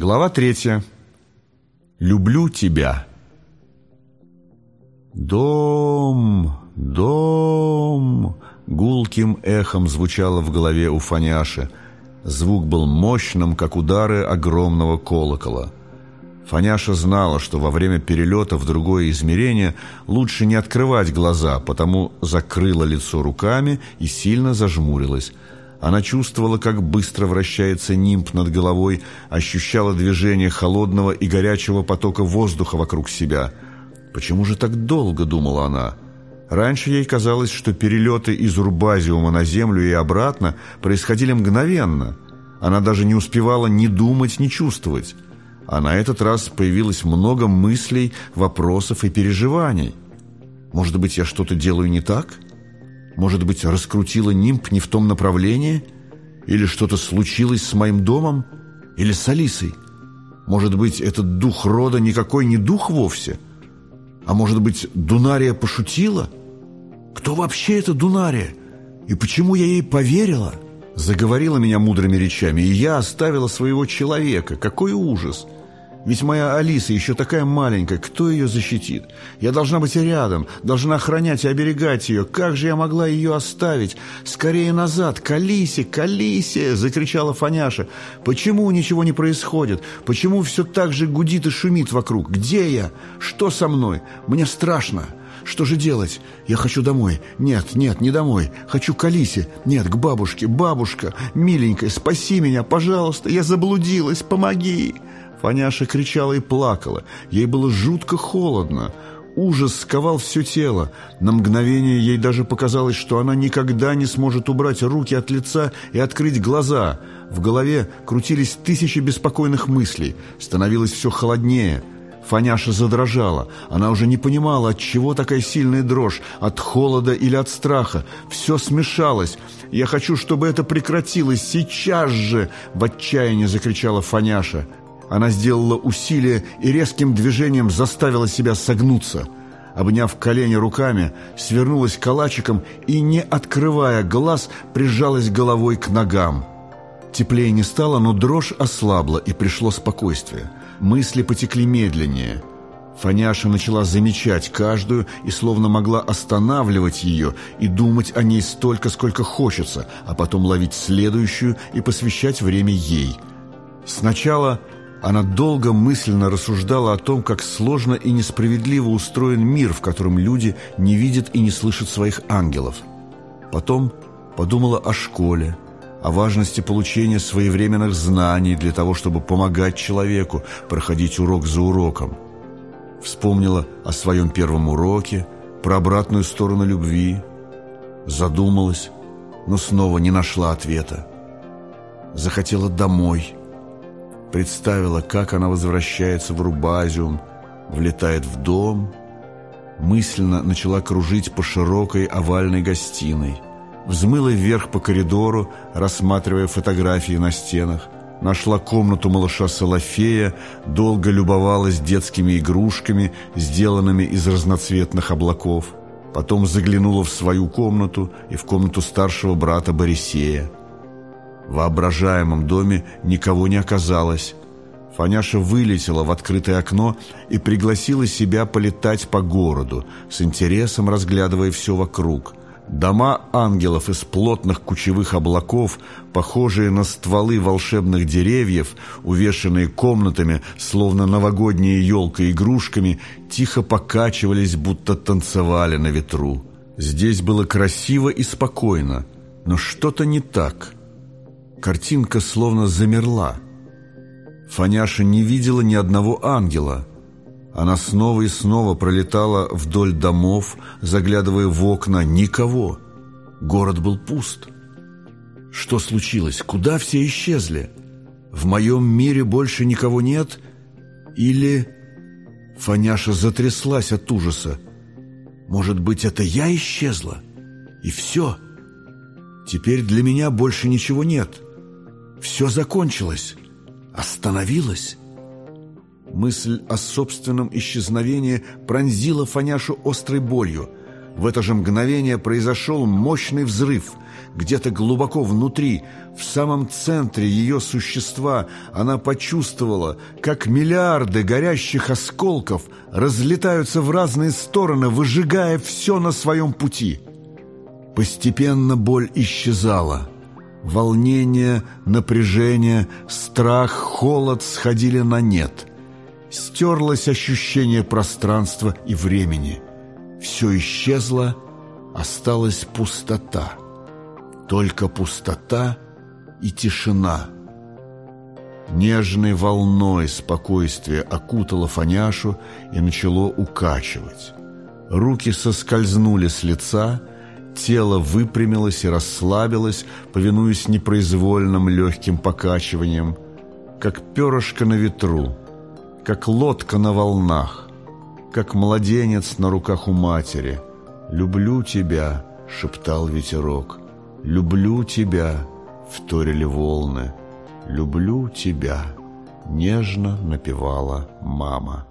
Глава третья. Люблю тебя. Дом, дом, гулким эхом звучало в голове у Фаняши. Звук был мощным, как удары огромного колокола. Фаняша знала, что во время перелета в другое измерение лучше не открывать глаза, потому закрыла лицо руками и сильно зажмурилась. Она чувствовала, как быстро вращается нимб над головой, ощущала движение холодного и горячего потока воздуха вокруг себя. «Почему же так долго?» — думала она. Раньше ей казалось, что перелеты из Урбазиума на Землю и обратно происходили мгновенно. Она даже не успевала ни думать, ни чувствовать. А на этот раз появилось много мыслей, вопросов и переживаний. «Может быть, я что-то делаю не так?» Может быть, раскрутила нимб не в том направлении? Или что-то случилось с моим домом? Или с Алисой? Может быть, этот дух рода никакой не дух вовсе? А может быть, Дунария пошутила? Кто вообще эта Дунария? И почему я ей поверила? Заговорила меня мудрыми речами, и я оставила своего человека. Какой ужас! Ведь моя Алиса еще такая маленькая, кто ее защитит? Я должна быть рядом, должна охранять и оберегать ее. Как же я могла ее оставить? Скорее назад, к Алисе, к Алисе!» – закричала Фаняша. «Почему ничего не происходит? Почему все так же гудит и шумит вокруг? Где я? Что со мной? Мне страшно!» Что же делать? Я хочу домой. Нет, нет, не домой. Хочу к Алисе. Нет, к бабушке. Бабушка, миленькая, спаси меня, пожалуйста. Я заблудилась. Помоги. Фаняша кричала и плакала. Ей было жутко холодно. Ужас сковал все тело. На мгновение ей даже показалось, что она никогда не сможет убрать руки от лица и открыть глаза. В голове крутились тысячи беспокойных мыслей. Становилось все холоднее. Фаняша задрожала. Она уже не понимала, от чего такая сильная дрожь, от холода или от страха. Все смешалось. «Я хочу, чтобы это прекратилось сейчас же!» — в отчаянии закричала Фаняша. Она сделала усилие и резким движением заставила себя согнуться. Обняв колени руками, свернулась калачиком и, не открывая глаз, прижалась головой к ногам. Теплее не стало, но дрожь ослабла, и пришло спокойствие. Мысли потекли медленнее. Фаняша начала замечать каждую и словно могла останавливать ее и думать о ней столько, сколько хочется, а потом ловить следующую и посвящать время ей. Сначала она долго мысленно рассуждала о том, как сложно и несправедливо устроен мир, в котором люди не видят и не слышат своих ангелов. Потом подумала о школе, о важности получения своевременных знаний для того, чтобы помогать человеку проходить урок за уроком. Вспомнила о своем первом уроке, про обратную сторону любви. Задумалась, но снова не нашла ответа. Захотела домой – представила, как она возвращается в Рубазиум, влетает в дом, мысленно начала кружить по широкой овальной гостиной, взмыла вверх по коридору, рассматривая фотографии на стенах, нашла комнату малыша Салафея, долго любовалась детскими игрушками, сделанными из разноцветных облаков, потом заглянула в свою комнату и в комнату старшего брата Борисея. Воображаемом доме никого не оказалось. Фаняша вылетела в открытое окно и пригласила себя полетать по городу, с интересом разглядывая все вокруг. Дома ангелов из плотных кучевых облаков, похожие на стволы волшебных деревьев, увешанные комнатами, словно новогодняя елка игрушками, тихо покачивались, будто танцевали на ветру. Здесь было красиво и спокойно, но что-то не так – Картинка словно замерла. Фаняша не видела ни одного ангела. Она снова и снова пролетала вдоль домов, заглядывая в окна. Никого. Город был пуст. Что случилось? Куда все исчезли? В моем мире больше никого нет? Или... Фаняша затряслась от ужаса. Может быть, это я исчезла? И все? Теперь для меня больше ничего нет. Все закончилось, остановилось. Мысль о собственном исчезновении пронзила Фаняшу острой болью. В это же мгновение произошел мощный взрыв. Где-то глубоко внутри, в самом центре ее существа, она почувствовала, как миллиарды горящих осколков разлетаются в разные стороны, выжигая все на своем пути. Постепенно боль исчезала. Волнение, напряжение, страх, холод сходили на нет. Стерлось ощущение пространства и времени. Все исчезло, осталась пустота. Только пустота и тишина. Нежной волной спокойствие окутало Фаняшу и начало укачивать. Руки соскользнули с лица, тело выпрямилось и расслабилось, повинуясь непроизвольным легким покачиваниям, как перышко на ветру, как лодка на волнах, как младенец на руках у матери. «Люблю тебя», — шептал ветерок, «люблю тебя», — вторили волны, «люблю тебя», — нежно напевала мама.